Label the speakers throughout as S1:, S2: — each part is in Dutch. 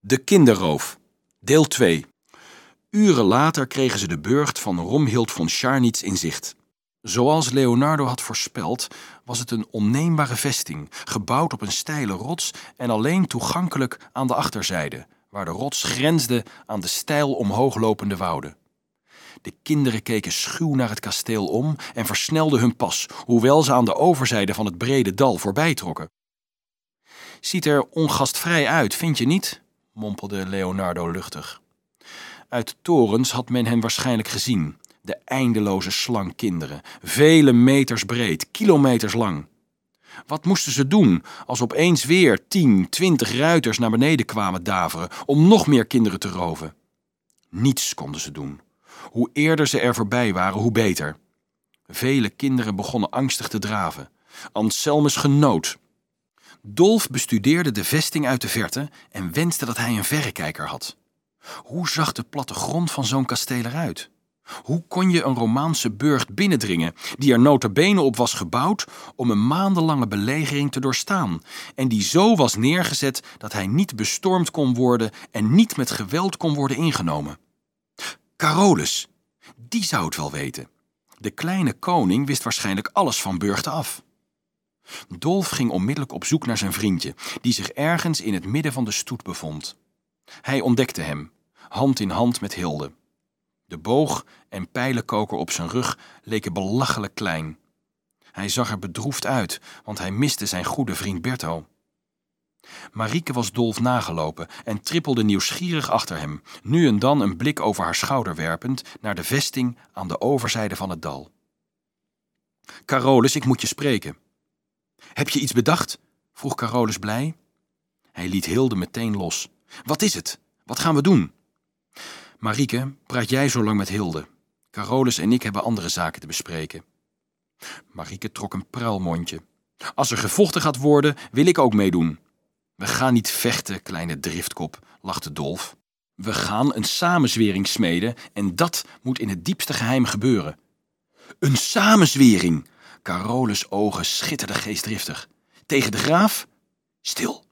S1: De kinderroof, deel 2. Uren later kregen ze de burcht van Romhild von Scharnitz in zicht. Zoals Leonardo had voorspeld, was het een onneembare vesting, gebouwd op een steile rots en alleen toegankelijk aan de achterzijde, waar de rots grensde aan de steil omhooglopende wouden. De kinderen keken schuw naar het kasteel om en versnelden hun pas, hoewel ze aan de overzijde van het brede dal voorbij trokken. Ziet er ongastvrij uit, vind je niet? Mompelde Leonardo luchtig. Uit torens had men hen waarschijnlijk gezien, de eindeloze slang kinderen, vele meters breed, kilometers lang. Wat moesten ze doen als opeens weer tien, twintig ruiters naar beneden kwamen daveren om nog meer kinderen te roven? Niets konden ze doen. Hoe eerder ze er voorbij waren, hoe beter. Vele kinderen begonnen angstig te draven. Anselmus genoot. Dolf bestudeerde de vesting uit de verte en wenste dat hij een verrekijker had. Hoe zag de plattegrond van zo'n kasteel eruit? Hoe kon je een Romaanse burcht binnendringen, die er notabene op was gebouwd om een maandenlange belegering te doorstaan, en die zo was neergezet dat hij niet bestormd kon worden en niet met geweld kon worden ingenomen? Carolus, die zou het wel weten. De kleine koning wist waarschijnlijk alles van burchten af. Dolf ging onmiddellijk op zoek naar zijn vriendje, die zich ergens in het midden van de stoet bevond. Hij ontdekte hem, hand in hand met Hilde. De boog en pijlenkoker op zijn rug leken belachelijk klein. Hij zag er bedroefd uit, want hij miste zijn goede vriend Berto. Marieke was Dolf nagelopen en trippelde nieuwsgierig achter hem, nu en dan een blik over haar schouder werpend naar de vesting aan de overzijde van het dal. Carolus, ik moet je spreken. Heb je iets bedacht? vroeg Carolus blij. Hij liet Hilde meteen los. Wat is het? Wat gaan we doen? Marieke, praat jij zo lang met Hilde. Carolus en ik hebben andere zaken te bespreken. Marieke trok een pruilmondje. Als er gevochten gaat worden, wil ik ook meedoen. We gaan niet vechten, kleine driftkop, lachte Dolf. We gaan een samenzwering smeden en dat moet in het diepste geheim gebeuren. Een samenzwering! Carolus' ogen schitterden geestdriftig. Tegen de graaf? Stil!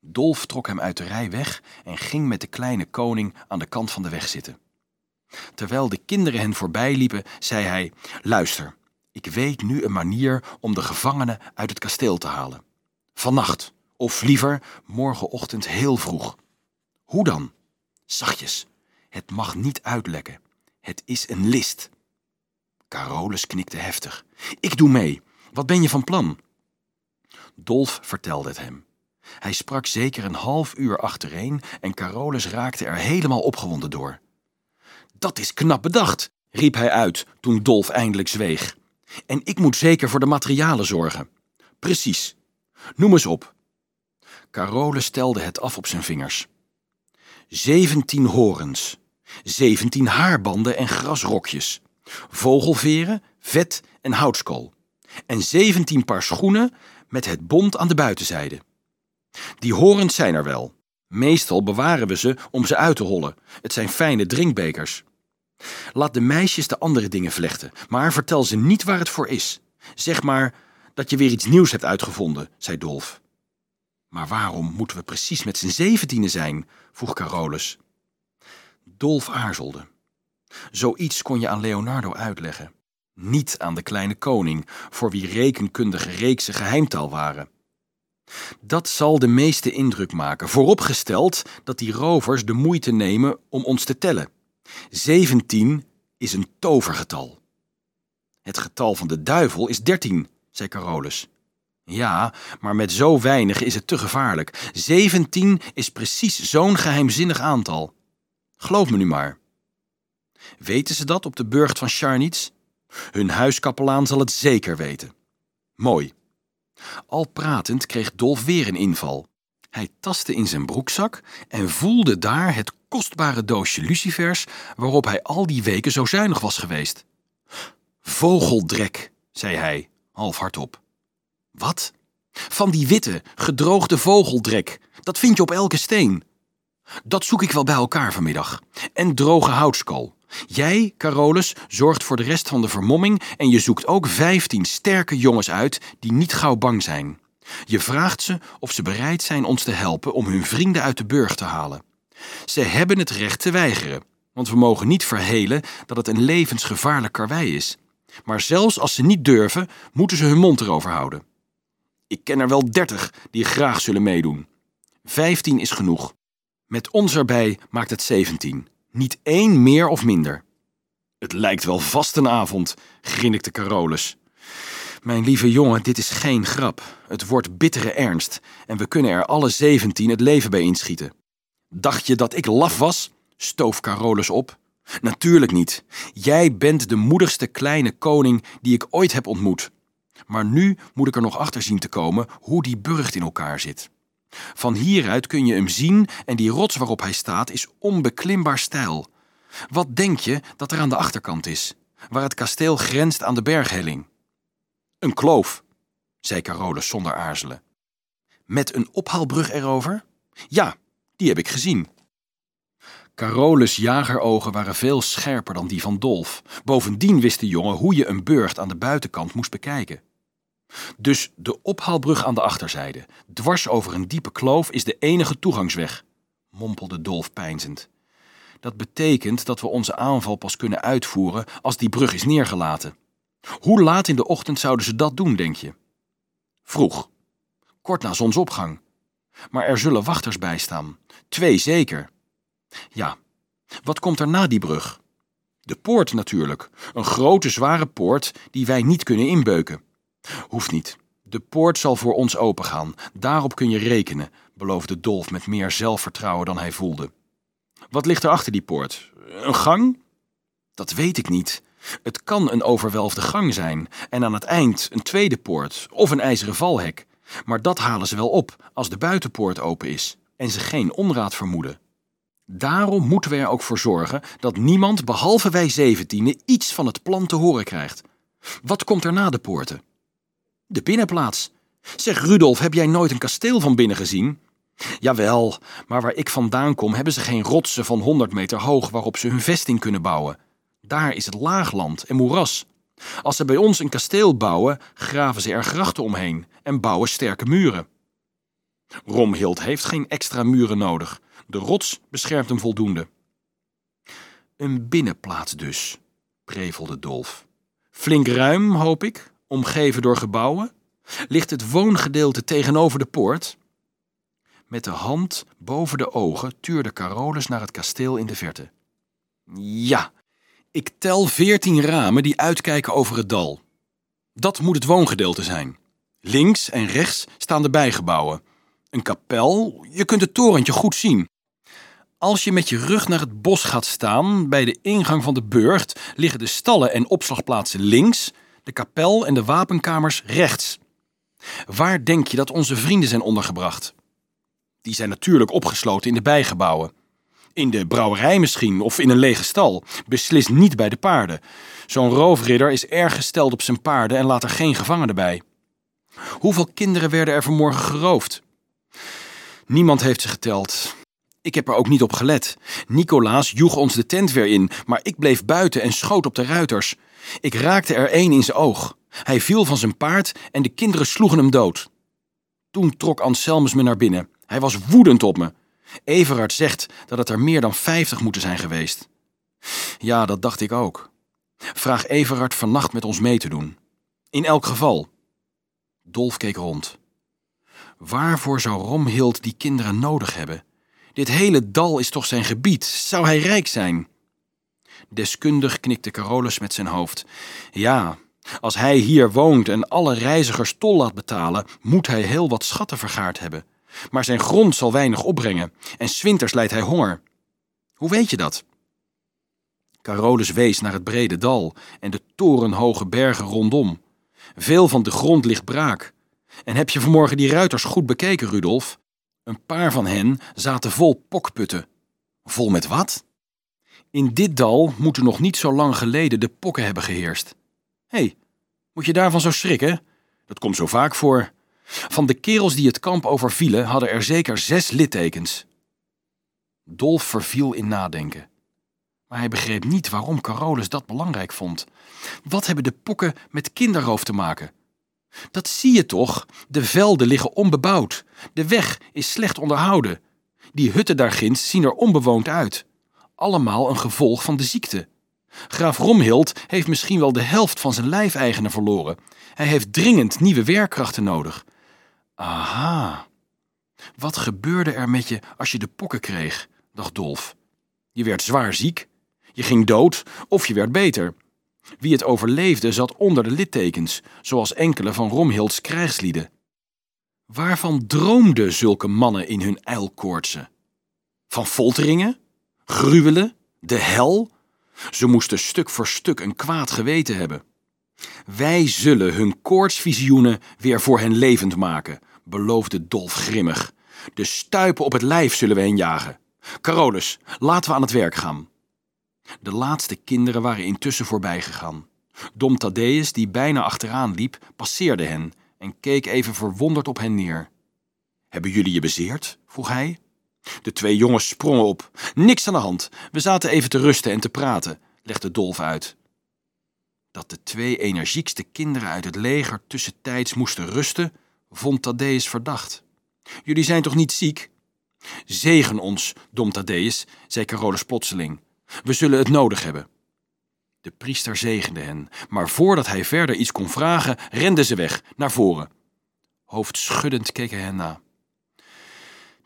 S1: Dolf trok hem uit de rij weg en ging met de kleine koning aan de kant van de weg zitten. Terwijl de kinderen hen voorbij liepen, zei hij: Luister, ik weet nu een manier om de gevangenen uit het kasteel te halen. Vannacht, of liever morgenochtend heel vroeg. Hoe dan? Zachtjes. Het mag niet uitlekken. Het is een list. Carolus knikte heftig. Ik doe mee. Wat ben je van plan? Dolf vertelde het hem. Hij sprak zeker een half uur achtereen en Carolus raakte er helemaal opgewonden door. Dat is knap bedacht, riep hij uit toen Dolf eindelijk zweeg. En ik moet zeker voor de materialen zorgen. Precies. Noem eens op. Carolus stelde het af op zijn vingers. Zeventien horens, zeventien haarbanden en grasrokjes, vogelveren, vet en houtskool en zeventien paar schoenen met het bont aan de buitenzijde. Die horens zijn er wel. Meestal bewaren we ze om ze uit te hollen. Het zijn fijne drinkbekers. Laat de meisjes de andere dingen vlechten, maar vertel ze niet waar het voor is. Zeg maar dat je weer iets nieuws hebt uitgevonden, zei Dolf. Maar waarom moeten we precies met z'n zeventienen zijn? vroeg Carolus. Dolf aarzelde. Zoiets kon je aan Leonardo uitleggen. Niet aan de kleine koning, voor wie rekenkundige reeksen geheimtaal waren. Dat zal de meeste indruk maken, vooropgesteld dat die rovers de moeite nemen om ons te tellen. 17 is een tovergetal. Het getal van de duivel is 13, zei Carolus. Ja, maar met zo weinig is het te gevaarlijk. 17 is precies zo'n geheimzinnig aantal. Geloof me nu maar. Weten ze dat op de burcht van Scharnitz? Hun huiskapelaan zal het zeker weten. Mooi. Al pratend kreeg Dolf weer een inval. Hij tastte in zijn broekzak en voelde daar het kostbare doosje lucifers waarop hij al die weken zo zuinig was geweest. Vogeldrek, zei hij, half hardop. Wat? Van die witte, gedroogde vogeldrek. Dat vind je op elke steen. Dat zoek ik wel bij elkaar vanmiddag. En droge houtskool. Jij, Carolus, zorgt voor de rest van de vermomming en je zoekt ook vijftien sterke jongens uit die niet gauw bang zijn. Je vraagt ze of ze bereid zijn ons te helpen om hun vrienden uit de burg te halen. Ze hebben het recht te weigeren, want we mogen niet verhelen dat het een levensgevaarlijk karwei is. Maar zelfs als ze niet durven, moeten ze hun mond erover houden. Ik ken er wel dertig die graag zullen meedoen. Vijftien is genoeg. Met ons erbij maakt het zeventien. Niet één meer of minder. Het lijkt wel vast een avond, grinnikte Carolus. Mijn lieve jongen, dit is geen grap. Het wordt bittere ernst en we kunnen er alle zeventien het leven bij inschieten. Dacht je dat ik laf was? stoof Carolus op. Natuurlijk niet. Jij bent de moedigste kleine koning die ik ooit heb ontmoet. Maar nu moet ik er nog achter zien te komen hoe die burcht in elkaar zit. Van hieruit kun je hem zien en die rots waarop hij staat is onbeklimbaar steil. Wat denk je dat er aan de achterkant is, waar het kasteel grenst aan de berghelling? Een kloof, zei Carolus zonder aarzelen. Met een ophaalbrug erover? Ja, die heb ik gezien. Carolus' jagerogen waren veel scherper dan die van Dolf. Bovendien wist de jongen hoe je een burcht aan de buitenkant moest bekijken. Dus de ophaalbrug aan de achterzijde, dwars over een diepe kloof, is de enige toegangsweg, mompelde Dolf peinzend. Dat betekent dat we onze aanval pas kunnen uitvoeren als die brug is neergelaten. Hoe laat in de ochtend zouden ze dat doen, denk je? Vroeg, kort na zonsopgang. Maar er zullen wachters bij staan, twee zeker. Ja, wat komt er na die brug? De poort natuurlijk, een grote zware poort die wij niet kunnen inbeuken. Hoeft niet. De poort zal voor ons opengaan. Daarop kun je rekenen, beloofde Dolf met meer zelfvertrouwen dan hij voelde. Wat ligt er achter die poort? Een gang? Dat weet ik niet. Het kan een overwelfde gang zijn en aan het eind een tweede poort of een ijzeren valhek. Maar dat halen ze wel op als de buitenpoort open is en ze geen onraad vermoeden. Daarom moeten we er ook voor zorgen dat niemand behalve wij zeventienen iets van het plan te horen krijgt. Wat komt er na de poorten? De binnenplaats. Zeg Rudolf, heb jij nooit een kasteel van binnen gezien? Jawel, maar waar ik vandaan kom hebben ze geen rotsen van 100 meter hoog waarop ze hun vesting kunnen bouwen. Daar is het laagland en moeras. Als ze bij ons een kasteel bouwen, graven ze er grachten omheen en bouwen sterke muren. Romhild heeft geen extra muren nodig. De rots beschermt hem voldoende. Een binnenplaats dus, prevelde Dolf. Flink ruim, hoop ik, omgeven door gebouwen? Ligt het woongedeelte tegenover de poort? Met de hand boven de ogen tuurde Carolus naar het kasteel in de verte. Ja, ik tel veertien ramen die uitkijken over het dal. Dat moet het woongedeelte zijn. Links en rechts staan de bijgebouwen. Een kapel, je kunt het torentje goed zien. Als je met je rug naar het bos gaat staan, bij de ingang van de burcht liggen de stallen en opslagplaatsen links, de kapel en de wapenkamers rechts. Waar denk je dat onze vrienden zijn ondergebracht? Die zijn natuurlijk opgesloten in de bijgebouwen. In de brouwerij misschien, of in een lege stal. Beslist niet bij de paarden. Zo'n roofridder is erg gesteld op zijn paarden en laat er geen gevangenen bij. Hoeveel kinderen werden er vanmorgen geroofd? Niemand heeft ze geteld. Ik heb er ook niet op gelet. Nicolaas joeg ons de tent weer in, maar ik bleef buiten en schoot op de ruiters. Ik raakte er één in zijn oog. Hij viel van zijn paard en de kinderen sloegen hem dood. Toen trok Anselmus me naar binnen. Hij was woedend op me. Everard zegt dat het er meer dan vijftig moeten zijn geweest. Ja, dat dacht ik ook. Vraag Everard vannacht met ons mee te doen. In elk geval. Dolf keek rond. Waarvoor zou Romhild die kinderen nodig hebben? Dit hele dal is toch zijn gebied? Zou hij rijk zijn? Deskundig knikte Carolus met zijn hoofd. Ja, als hij hier woont en alle reizigers tol laat betalen, moet hij heel wat schatten vergaard hebben. Maar zijn grond zal weinig opbrengen en swinters lijdt hij honger. Hoe weet je dat? Carolus wees naar het brede dal en de torenhoge bergen rondom. Veel van de grond ligt braak. En heb je vanmorgen die ruiters goed bekeken, Rudolf? Een paar van hen zaten vol pokputten. Vol met wat? In dit dal moeten nog niet zo lang geleden de pokken hebben geheerst. Hé, hey, moet je daarvan zo schrikken? Dat komt zo vaak voor. Van de kerels die het kamp overvielen hadden er zeker zes littekens. Dolf verviel in nadenken. Maar hij begreep niet waarom Carolus dat belangrijk vond. Wat hebben de pokken met kinderroof te maken? Dat zie je toch? De velden liggen onbebouwd. De weg is slecht onderhouden. Die hutten daar ginds zien er onbewoond uit. Allemaal een gevolg van de ziekte. Graaf Romhild heeft misschien wel de helft van zijn lijfeigenen verloren. Hij heeft dringend nieuwe werkkrachten nodig. Aha. Wat gebeurde er met je als je de pokken kreeg? dacht Dolf. Je werd zwaar ziek. Je ging dood of je werd beter. Wie het overleefde zat onder de littekens, zoals enkele van Romhilds krijgslieden. Waarvan droomden zulke mannen in hun ijlkoortsen? Van folteringen? Gruwelen? De hel? Ze moesten stuk voor stuk een kwaad geweten hebben. Wij zullen hun koortsvisioenen weer voor hen levend maken, beloofde Dolf grimmig. De stuipen op het lijf zullen we hen jagen. Carolus, laten we aan het werk gaan. De laatste kinderen waren intussen voorbij gegaan. Dom Thaddeus, die bijna achteraan liep, passeerde hen en keek even verwonderd op hen neer. Hebben jullie je bezeerd? vroeg hij. De twee jongens sprongen op. Niks aan de hand. We zaten even te rusten en te praten, legde Dolf uit. Dat de twee energiekste kinderen uit het leger tussentijds moesten rusten, vond Thaddeus verdacht. Jullie zijn toch niet ziek? Zegen ons, dom Thaddeus, zei Carolus plotseling. We zullen het nodig hebben. De priester zegende hen, maar voordat hij verder iets kon vragen, renden ze weg, naar voren. Hoofdschuddend keek hij hen na.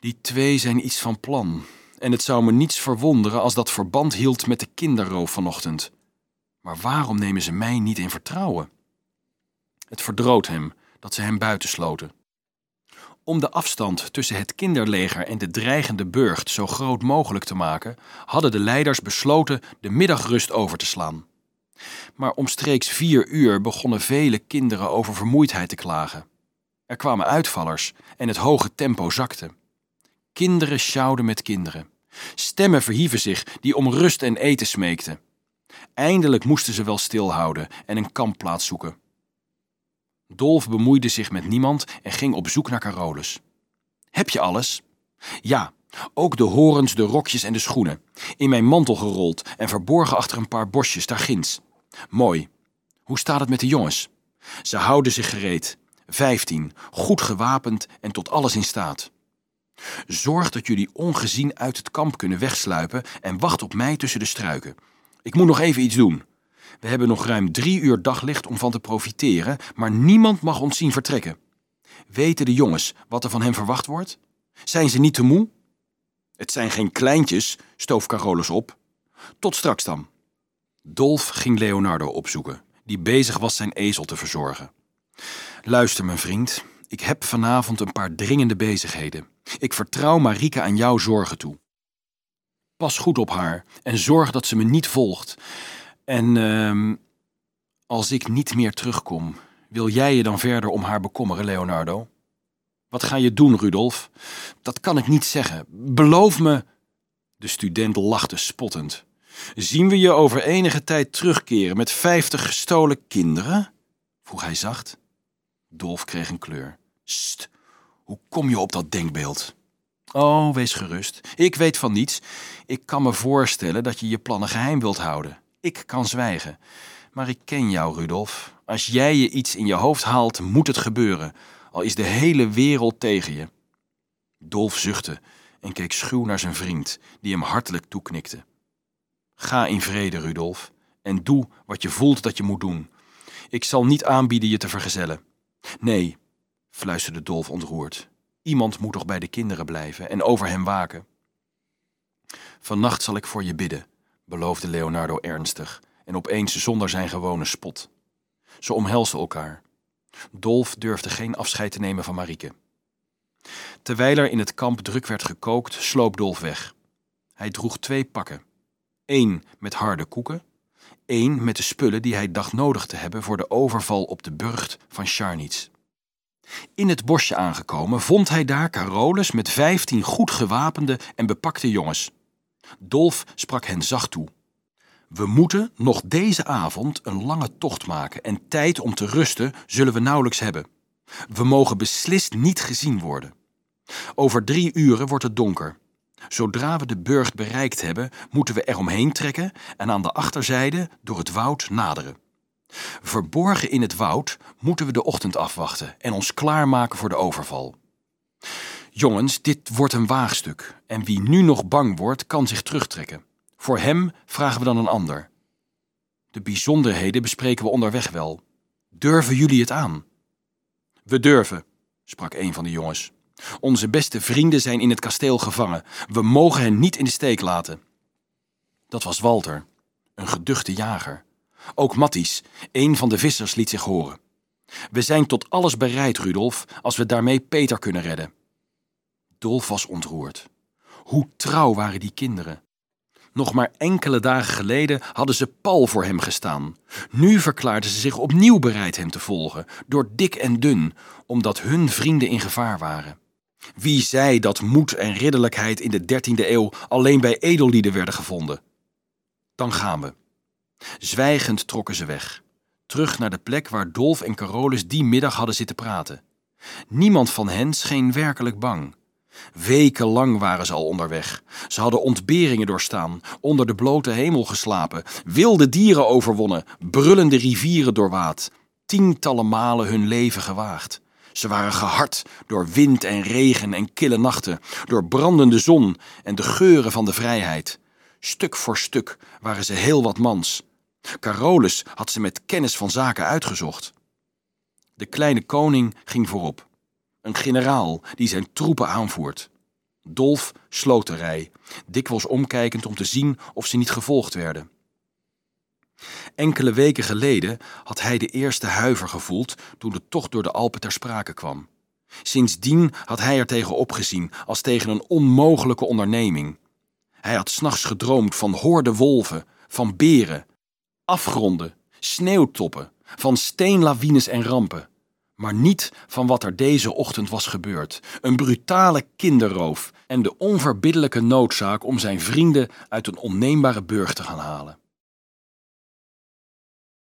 S1: Die twee zijn iets van plan, en het zou me niets verwonderen als dat verband hield met de kinderroof vanochtend. Maar waarom nemen ze mij niet in vertrouwen? Het verdroot hem dat ze hem buitensloten. Om de afstand tussen het kinderleger en de dreigende burcht zo groot mogelijk te maken, hadden de leiders besloten de middagrust over te slaan. Maar omstreeks vier uur begonnen vele kinderen over vermoeidheid te klagen. Er kwamen uitvallers en het hoge tempo zakte. Kinderen sjouwden met kinderen. Stemmen verhieven zich die om rust en eten smeekten. Eindelijk moesten ze wel stilhouden en een kampplaats zoeken. Dolf bemoeide zich met niemand en ging op zoek naar Carolus. Heb je alles? Ja, ook de horens, de rokjes en de schoenen. In mijn mantel gerold en verborgen achter een paar bosjes daar ginds. Mooi. Hoe staat het met de jongens? Ze houden zich gereed. Vijftien, goed gewapend en tot alles in staat. Zorg dat jullie ongezien uit het kamp kunnen wegsluipen en wacht op mij tussen de struiken. Ik moet nog even iets doen. We hebben nog ruim drie uur daglicht om van te profiteren, maar niemand mag ons zien vertrekken. Weten de jongens wat er van hen verwacht wordt? Zijn ze niet te moe? Het zijn geen kleintjes, stoof Carolus op. Tot straks dan. Dolf ging Leonardo opzoeken, die bezig was zijn ezel te verzorgen. Luister, mijn vriend, ik heb vanavond een paar dringende bezigheden. Ik vertrouw Marike aan jouw zorgen toe. Pas goed op haar en zorg dat ze me niet volgt. En uh, als ik niet meer terugkom, wil jij je dan verder om haar bekommeren, Leonardo? Wat ga je doen, Rudolf? Dat kan ik niet zeggen. Beloof me. De student lachte spottend. Zien we je over enige tijd terugkeren met vijftig gestolen kinderen? vroeg hij zacht. Dolf kreeg een kleur. St, hoe kom je op dat denkbeeld? Oh, wees gerust. Ik weet van niets. Ik kan me voorstellen dat je je plannen geheim wilt houden. Ik kan zwijgen. Maar ik ken jou, Rudolf. Als jij je iets in je hoofd haalt, moet het gebeuren, al is de hele wereld tegen je. Dolf zuchtte en keek schuw naar zijn vriend, die hem hartelijk toeknikte. Ga in vrede, Rudolf, en doe wat je voelt dat je moet doen. Ik zal niet aanbieden je te vergezellen. Nee, fluisterde Dolf ontroerd. Iemand moet toch bij de kinderen blijven en over hem waken. Vannacht zal ik voor je bidden, beloofde Leonardo ernstig en opeens zonder zijn gewone spot. Ze omhelsten elkaar. Dolf durfde geen afscheid te nemen van Marieke. Terwijl er in het kamp druk werd gekookt, sloop Dolf weg. Hij droeg twee pakken. Eén met harde koeken, één met de spullen die hij dacht nodig te hebben voor de overval op de burcht van Scharnitz. In het bosje aangekomen vond hij daar Carolus met vijftien goed gewapende en bepakte jongens. Dolf sprak hen zacht toe. We moeten nog deze avond een lange tocht maken en tijd om te rusten zullen we nauwelijks hebben. We mogen beslist niet gezien worden. Over drie uren wordt het donker. Zodra we de burcht bereikt hebben, moeten we er omheen trekken en aan de achterzijde door het woud naderen. Verborgen in het woud moeten we de ochtend afwachten en ons klaarmaken voor de overval. Jongens, dit wordt een waagstuk en wie nu nog bang wordt, kan zich terugtrekken. Voor hem vragen we dan een ander. De bijzonderheden bespreken we onderweg wel. Durven jullie het aan? We durven, sprak een van de jongens. Onze beste vrienden zijn in het kasteel gevangen. We mogen hen niet in de steek laten. Dat was Walter, een geduchte jager. Ook Matties, een van de vissers, liet zich horen. We zijn tot alles bereid, Rudolf, als we daarmee Peter kunnen redden. Dolf was ontroerd. Hoe trouw waren die kinderen? Nog maar enkele dagen geleden hadden ze pal voor hem gestaan. Nu verklaarden ze zich opnieuw bereid hem te volgen, door dik en dun, omdat hun vrienden in gevaar waren. Wie zei dat moed en ridderlijkheid in de dertiende eeuw alleen bij edellieden werden gevonden? Dan gaan we. Zwijgend trokken ze weg, terug naar de plek waar Dolf en Carolus die middag hadden zitten praten. Niemand van hen scheen werkelijk bang. Wekenlang waren ze al onderweg. Ze hadden ontberingen doorstaan, onder de blote hemel geslapen, wilde dieren overwonnen, brullende rivieren doorwaad, tientallen malen hun leven gewaagd. Ze waren gehard door wind en regen en kille nachten, door brandende zon en de geuren van de vrijheid. Stuk voor stuk waren ze heel wat mans. Carolus had ze met kennis van zaken uitgezocht. De kleine koning ging voorop. Een generaal die zijn troepen aanvoert. Dolf sloot de rij, dikwijls omkijkend om te zien of ze niet gevolgd werden. Enkele weken geleden had hij de eerste huiver gevoeld toen de tocht door de Alpen ter sprake kwam. Sindsdien had hij er tegen opgezien als tegen een onmogelijke onderneming. Hij had s'nachts gedroomd van hoorde wolven, van beren, afgronden, sneeuwtoppen, van steenlawines en rampen. Maar niet van wat er deze ochtend was gebeurd: een brutale kinderroof en de onverbiddelijke noodzaak om zijn vrienden uit een onneembare burg te gaan halen.